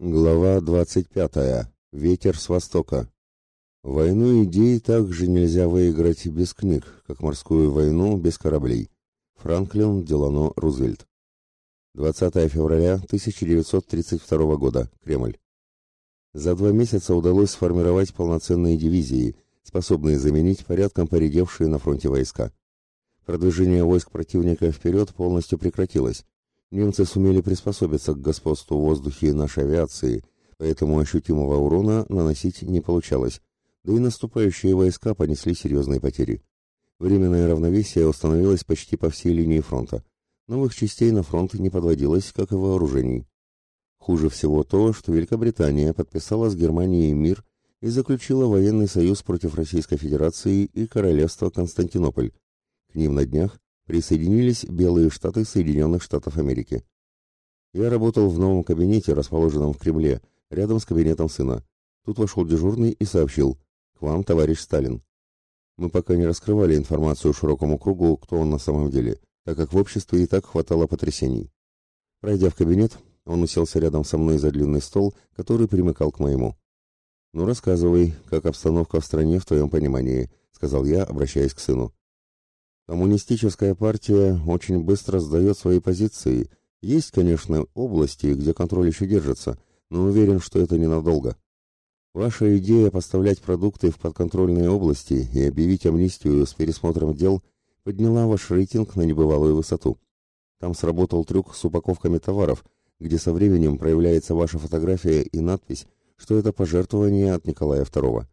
Глава 25. Ветер с востока. Войну идей также нельзя выиграть без книг, как морскую войну без кораблей. Франклин Делано Рузвельт. 20 февраля 1932 года. Кремль. За два месяца удалось сформировать полноценные дивизии, способные заменить порядком поредевшие на фронте войска. Продвижение войск противника вперед полностью прекратилось, Немцы сумели приспособиться к господству в воздухе нашей авиации, поэтому ощутимого урона наносить не получалось, да и наступающие войска понесли серьезные потери. Временное равновесие установилось почти по всей линии фронта. Новых частей на фронт не подводилось, как и вооружений. Хуже всего то, что Великобритания подписала с Германией мир и заключила военный союз против Российской Федерации и Королевства Константинополь. К ним на днях присоединились белые штаты Соединенных Штатов Америки. Я работал в новом кабинете, расположенном в Кремле, рядом с кабинетом сына. Тут вошел дежурный и сообщил «К вам, товарищ Сталин». Мы пока не раскрывали информацию широкому кругу, кто он на самом деле, так как в обществе и так хватало потрясений. Пройдя в кабинет, он уселся рядом со мной за длинный стол, который примыкал к моему. «Ну, рассказывай, как обстановка в стране в твоем понимании», — сказал я, обращаясь к сыну. Коммунистическая партия очень быстро сдает свои позиции. Есть, конечно, области, где контроль еще держится, но уверен, что это ненадолго. Ваша идея поставлять продукты в подконтрольные области и объявить амнистию с пересмотром дел подняла ваш рейтинг на небывалую высоту. Там сработал трюк с упаковками товаров, где со временем проявляется ваша фотография и надпись, что это пожертвование от Николая II.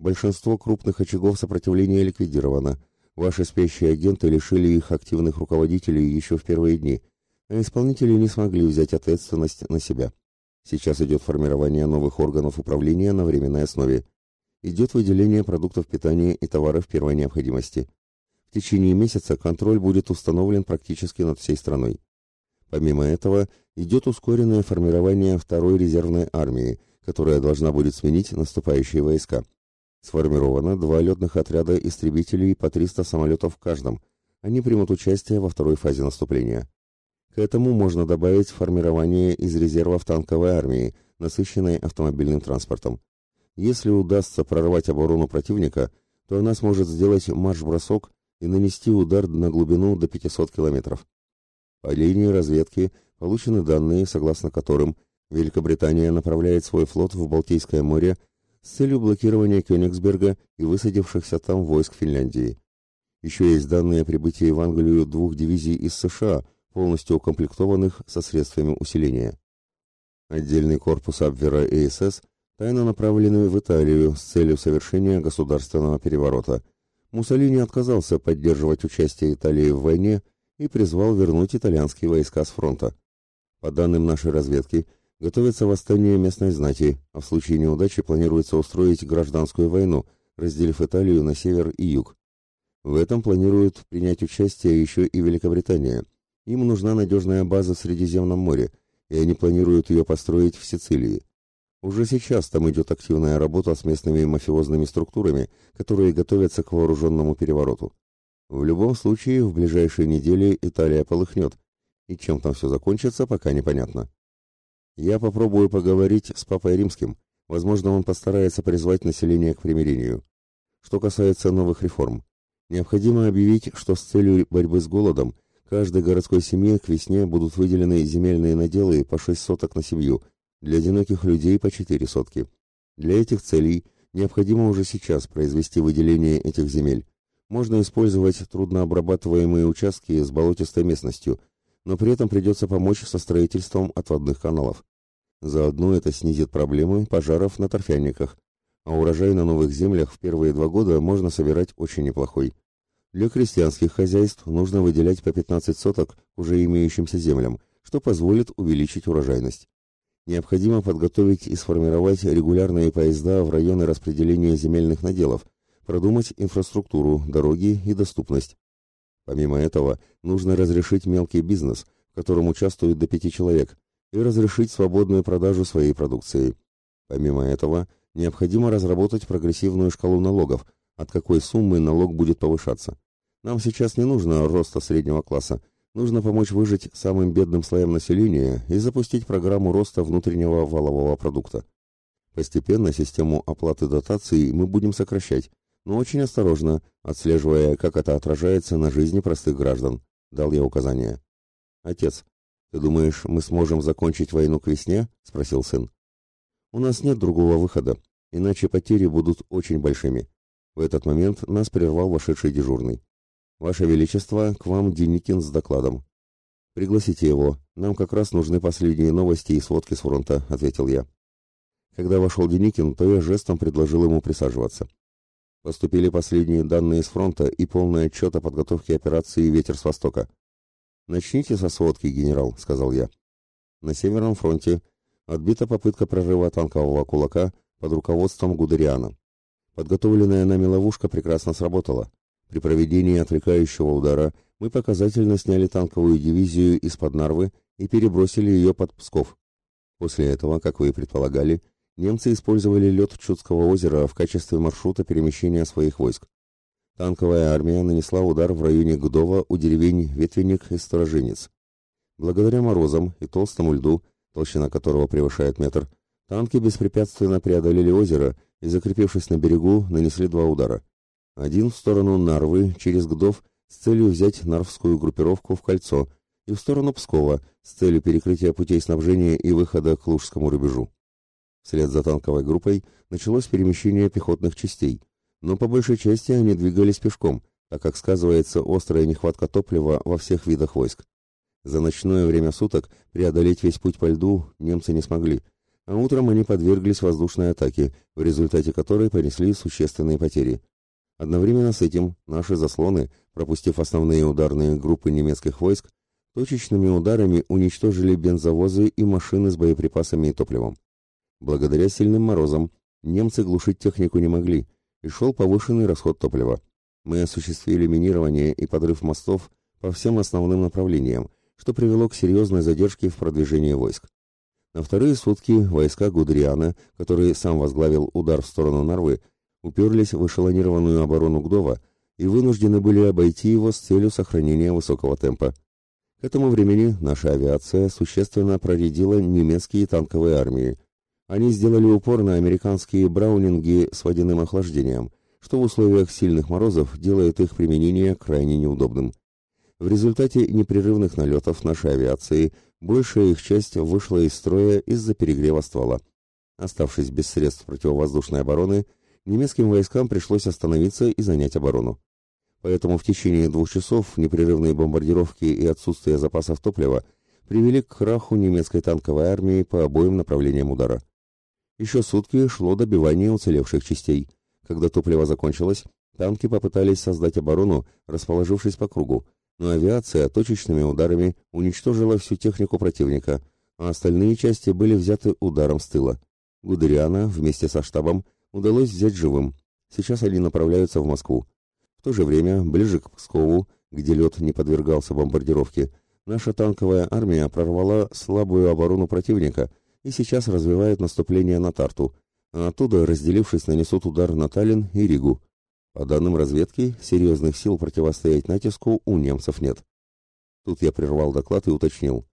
Большинство крупных очагов сопротивления ликвидировано – Ваши спящие агенты лишили их активных руководителей еще в первые дни, а исполнители не смогли взять ответственность на себя. Сейчас идет формирование новых органов управления на временной основе. Идет выделение продуктов питания и товаров первой необходимости. В течение месяца контроль будет установлен практически над всей страной. Помимо этого, идет ускоренное формирование второй резервной армии, которая должна будет сменить наступающие войска. Сформировано два летных отряда истребителей по 300 самолетов в каждом. Они примут участие во второй фазе наступления. К этому можно добавить формирование из резервов танковой армии, насыщенной автомобильным транспортом. Если удастся прорвать оборону противника, то она сможет сделать марш-бросок и нанести удар на глубину до 500 километров. По линии разведки получены данные, согласно которым Великобритания направляет свой флот в Балтийское море с целью блокирования Кёнигсберга и высадившихся там войск Финляндии. Еще есть данные о прибытии в Англию двух дивизий из США, полностью укомплектованных со средствами усиления. Отдельный корпус Абвера и СС тайно направлены в Италию с целью совершения государственного переворота. Муссолини отказался поддерживать участие Италии в войне и призвал вернуть итальянские войска с фронта. По данным нашей разведки, Готовится восстание местной знати, а в случае неудачи планируется устроить гражданскую войну, разделив Италию на север и юг. В этом планируют принять участие еще и Великобритания. Им нужна надежная база в Средиземном море, и они планируют ее построить в Сицилии. Уже сейчас там идет активная работа с местными мафиозными структурами, которые готовятся к вооруженному перевороту. В любом случае, в ближайшие недели Италия полыхнет, и чем там все закончится, пока непонятно. Я попробую поговорить с папой римским. Возможно, он постарается призвать население к примирению. Что касается новых реформ, необходимо объявить, что с целью борьбы с голодом каждой городской семье к весне будут выделены земельные наделы по 6 соток на семью, для одиноких людей по 4 сотки. Для этих целей необходимо уже сейчас произвести выделение этих земель. Можно использовать труднообрабатываемые участки с болотистой местностью – но при этом придется помочь со строительством отводных каналов. Заодно это снизит проблемы пожаров на торфяниках, а урожай на новых землях в первые два года можно собирать очень неплохой. Для крестьянских хозяйств нужно выделять по 15 соток уже имеющимся землям, что позволит увеличить урожайность. Необходимо подготовить и сформировать регулярные поезда в районы распределения земельных наделов, продумать инфраструктуру, дороги и доступность. Помимо этого, нужно разрешить мелкий бизнес, в котором участвуют до пяти человек, и разрешить свободную продажу своей продукции. Помимо этого, необходимо разработать прогрессивную шкалу налогов, от какой суммы налог будет повышаться. Нам сейчас не нужно роста среднего класса, Нужно помочь выжить самым бедным слоям населения и запустить программу роста внутреннего валового продукта. Постепенно систему оплаты дотаций мы будем сокращать, но очень осторожно, отслеживая, как это отражается на жизни простых граждан, дал я указание. Отец, ты думаешь, мы сможем закончить войну к весне? спросил сын. У нас нет другого выхода, иначе потери будут очень большими. В этот момент нас прервал вошедший дежурный. Ваше Величество, к вам Деникин с докладом. Пригласите его. Нам как раз нужны последние новости и сводки с фронта, ответил я. Когда вошел Деникин, то я жестом предложил ему присаживаться. Поступили последние данные с фронта и полный отчет о подготовке операции «Ветер с востока». «Начните со сводки, генерал», — сказал я. На Северном фронте отбита попытка прорыва танкового кулака под руководством Гудериана. Подготовленная нами ловушка прекрасно сработала. При проведении отвлекающего удара мы показательно сняли танковую дивизию из-под Нарвы и перебросили ее под Псков. После этого, как вы и предполагали, немцы использовали лед Чудского озера в качестве маршрута перемещения своих войск. Танковая армия нанесла удар в районе Гдова у деревень Ветвенник и Сторожинец. Благодаря морозам и толстому льду, толщина которого превышает метр, танки беспрепятственно преодолели озеро и, закрепившись на берегу, нанесли два удара. Один в сторону Нарвы через Гдов с целью взять нарвскую группировку в кольцо и в сторону Пскова с целью перекрытия путей снабжения и выхода к Лужскому рубежу. Вслед за танковой группой началось перемещение пехотных частей, но по большей части они двигались пешком, так как сказывается острая нехватка топлива во всех видах войск. За ночное время суток преодолеть весь путь по льду немцы не смогли, а утром они подверглись воздушной атаке, в результате которой понесли существенные потери. Одновременно с этим наши заслоны, пропустив основные ударные группы немецких войск, точечными ударами уничтожили бензовозы и машины с боеприпасами и топливом. Благодаря сильным морозам немцы глушить технику не могли, и шел повышенный расход топлива. Мы осуществили минирование и подрыв мостов по всем основным направлениям, что привело к серьезной задержке в продвижении войск. На вторые сутки войска Гудериана, который сам возглавил удар в сторону Нарвы, уперлись в эшелонированную оборону Гдова и вынуждены были обойти его с целью сохранения высокого темпа. К этому времени наша авиация существенно проредила немецкие танковые армии, они сделали упор на американские браунинги с водяным охлаждением, что в условиях сильных морозов делает их применение крайне неудобным. В результате непрерывных налетов нашей авиации большая их часть вышла из строя из-за перегрева ствола. Оставшись без средств противовоздушной обороны, немецким войскам пришлось остановиться и занять оборону. Поэтому в течение двух часов непрерывные бомбардировки и отсутствие запасов топлива привели к краху немецкой танковой армии по обоим направлениям удара. Еще сутки шло добивание уцелевших частей. Когда топливо закончилось, танки попытались создать оборону, расположившись по кругу, но авиация точечными ударами уничтожила всю технику противника, а остальные части были взяты ударом с тыла. Гудериана вместе со штабом удалось взять живым. Сейчас они направляются в Москву. В то же время, ближе к Пскову, где лед не подвергался бомбардировке, наша танковая армия прорвала слабую оборону противника – и сейчас развивают наступление на Тарту, а оттуда, разделившись, нанесут удар на Таллин и Ригу. По данным разведки, серьезных сил противостоять натиску у немцев нет. Тут я прервал доклад и уточнил.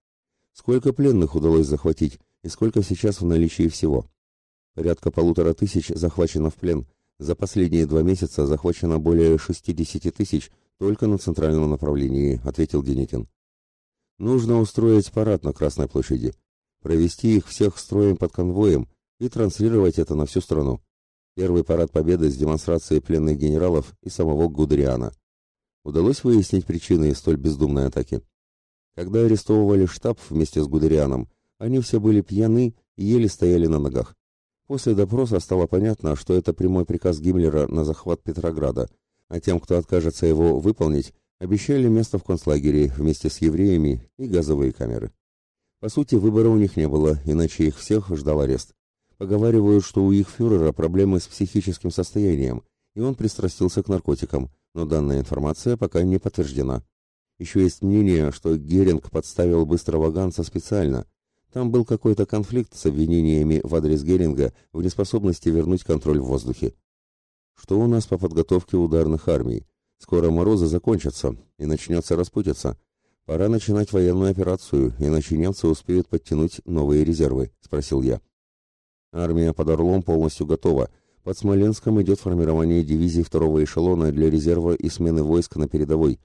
Сколько пленных удалось захватить и сколько сейчас в наличии всего? Порядка полутора тысяч захвачено в плен. За последние два месяца захвачено более 60 тысяч только на центральном направлении, ответил Деникин. Нужно устроить парад на Красной площади провести их всех строем под конвоем и транслировать это на всю страну. Первый парад победы с демонстрацией пленных генералов и самого Гудериана. Удалось выяснить причины столь бездумной атаки. Когда арестовывали штаб вместе с Гудерианом, они все были пьяны и еле стояли на ногах. После допроса стало понятно, что это прямой приказ Гиммлера на захват Петрограда, а тем, кто откажется его выполнить, обещали место в концлагере вместе с евреями и газовые камеры. По сути, выбора у них не было, иначе их всех ждал арест. Поговаривают, что у их фюрера проблемы с психическим состоянием, и он пристрастился к наркотикам, но данная информация пока не подтверждена. Еще есть мнение, что Геринг подставил быстрого Ганса специально. Там был какой-то конфликт с обвинениями в адрес Геринга в неспособности вернуть контроль в воздухе. Что у нас по подготовке ударных армий? Скоро морозы закончатся, и начнется распутица. Пора начинать военную операцию, иначе немцы успеют подтянуть новые резервы, спросил я. Армия под Орлом полностью готова. Под Смоленском идет формирование дивизий второго эшелона для резерва и смены войск на передовой.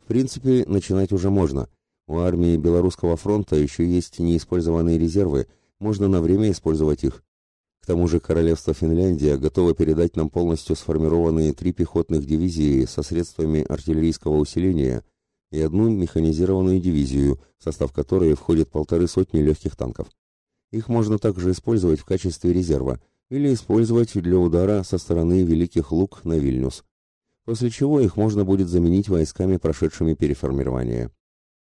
В принципе, начинать уже можно. У армии Белорусского фронта еще есть неиспользованные резервы, можно на время использовать их. К тому же королевство Финляндия готово передать нам полностью сформированные три пехотных дивизии со средствами артиллерийского усиления и одну механизированную дивизию, в состав которой входит полторы сотни легких танков. Их можно также использовать в качестве резерва или использовать для удара со стороны Великих Луг на Вильнюс, после чего их можно будет заменить войсками, прошедшими переформирование.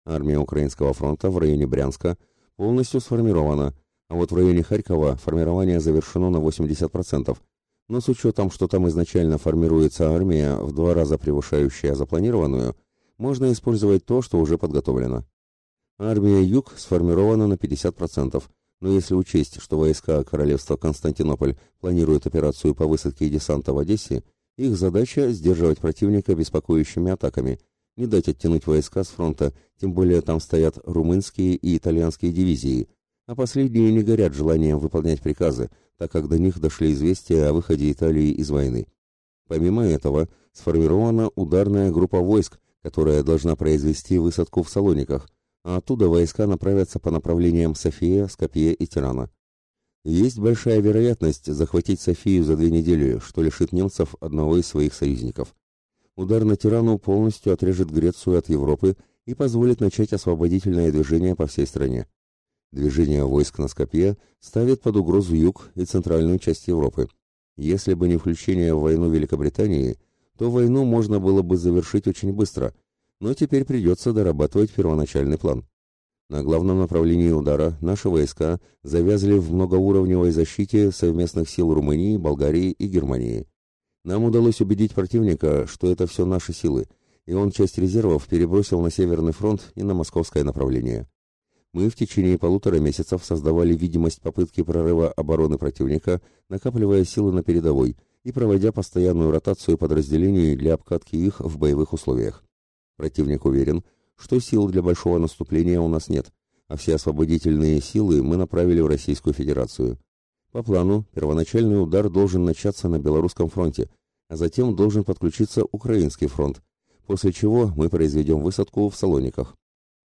Армия Украинского фронта в районе Брянска полностью сформирована, а вот в районе Харькова формирование завершено на 80%, но с учетом, что там изначально формируется армия, в два раза превышающая запланированную, можно использовать то, что уже подготовлено. Армия Юг сформирована на 50%, но если учесть, что войска королевства Константинополь планируют операцию по высадке десанта в Одессе, их задача – сдерживать противника беспокоящими атаками, не дать оттянуть войска с фронта, тем более там стоят румынские и итальянские дивизии, а последние не горят желанием выполнять приказы, так как до них дошли известия о выходе Италии из войны. Помимо этого, сформирована ударная группа войск, которая должна произвести высадку в Салониках, а оттуда войска направятся по направлениям София, Скопье и Тирана. Есть большая вероятность захватить Софию за две недели, что лишит немцев одного из своих союзников. Удар на Тирану полностью отрежет Грецию от Европы и позволит начать освободительное движение по всей стране. Движение войск на Скопье ставит под угрозу юг и центральную часть Европы. Если бы не включение в войну Великобритании, то войну можно было бы завершить очень быстро, но теперь придется дорабатывать первоначальный план. На главном направлении удара наши войска завязли в многоуровневой защите совместных сил Румынии, Болгарии и Германии. Нам удалось убедить противника, что это все наши силы, и он часть резервов перебросил на Северный фронт и на московское направление. Мы в течение полутора месяцев создавали видимость попытки прорыва обороны противника, накапливая силы на передовой и проводя постоянную ротацию подразделений для обкатки их в боевых условиях. Противник уверен, что сил для большого наступления у нас нет, а все освободительные силы мы направили в Российскую Федерацию. По плану, первоначальный удар должен начаться на Белорусском фронте, а затем должен подключиться Украинский фронт, после чего мы произведем высадку в Салониках.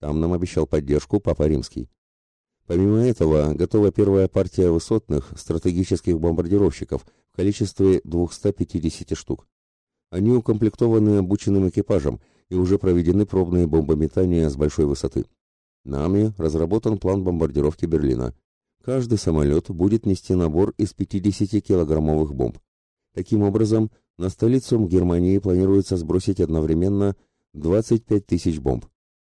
Там нам обещал поддержку Папа Римский. Помимо этого, готова первая партия высотных стратегических бомбардировщиков в количестве 250 штук. Они укомплектованы обученным экипажем и уже проведены пробные бомбометания с большой высоты. Нами разработан план бомбардировки Берлина. Каждый самолет будет нести набор из 50-килограммовых бомб. Таким образом, на столицу Германии планируется сбросить одновременно 25 тысяч бомб.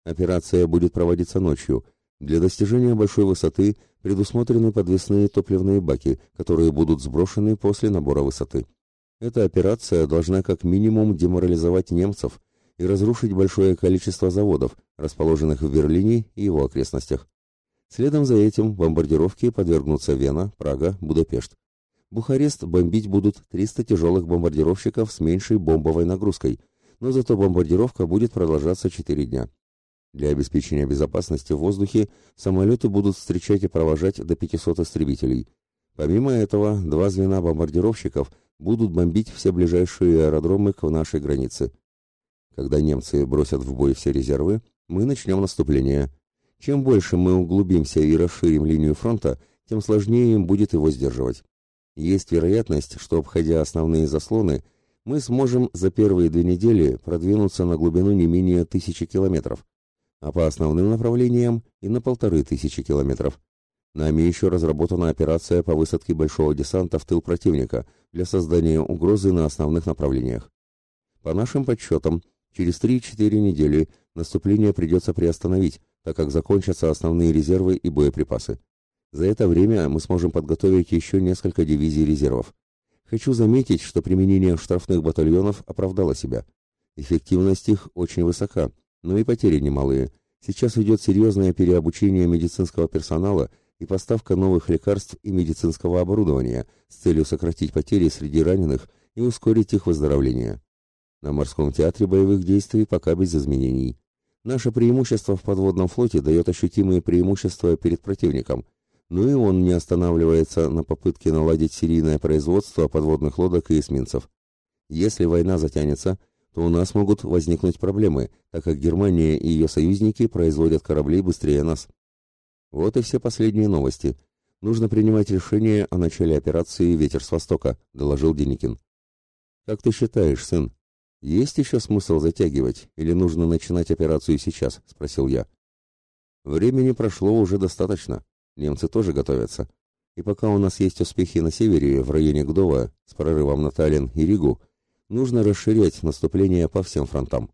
Операция будет проводиться ночью. Для достижения большой высоты предусмотрены подвесные топливные баки, которые будут сброшены после набора высоты. Эта операция должна как минимум деморализовать немцев и разрушить большое количество заводов, расположенных в Берлине и его окрестностях. Следом за этим бомбардировки подвергнутся Вена, Прага, Будапешт. Бухарест бомбить будут 300 тяжелых бомбардировщиков с меньшей бомбовой нагрузкой, но зато бомбардировка будет продолжаться 4 дня. Для обеспечения безопасности в воздухе самолеты будут встречать и провожать до 500 истребителей. Помимо этого, два звена бомбардировщиков будут бомбить все ближайшие аэродромы к нашей границе. Когда немцы бросят в бой все резервы, мы начнем наступление. Чем больше мы углубимся и расширим линию фронта, тем сложнее им будет его сдерживать. Есть вероятность, что, обходя основные заслоны, мы сможем за первые две недели продвинуться на глубину не менее тысячи километров, а по основным направлениям и на полторы тысячи километров. Нами еще разработана операция по высадке большого десанта в тыл противника для создания угрозы на основных направлениях. По нашим подсчетам, через 3-4 недели наступление придется приостановить, так как закончатся основные резервы и боеприпасы. За это время мы сможем подготовить еще несколько дивизий резервов. Хочу заметить, что применение штрафных батальонов оправдало себя. Эффективность их очень высока, но и потери немалые. Сейчас идет серьезное переобучение медицинского персонала и поставка новых лекарств и медицинского оборудования с целью сократить потери среди раненых и ускорить их выздоровление. На морском театре боевых действий пока без изменений. Наше преимущество в подводном флоте дает ощутимые преимущества перед противником, но и он не останавливается на попытке наладить серийное производство подводных лодок и эсминцев. Если война затянется, то у нас могут возникнуть проблемы, так как Германия и ее союзники производят корабли быстрее нас. Вот и все последние новости. Нужно принимать решение о начале операции «Ветер с Востока», доложил Деникин. Как ты считаешь, сын, есть еще смысл затягивать или нужно начинать операцию сейчас? спросил я. Времени прошло уже достаточно. Немцы тоже готовятся. И пока у нас есть успехи на севере, в районе Гдова, с прорывом на Таллин и Ригу, нужно расширять наступление по всем фронтам.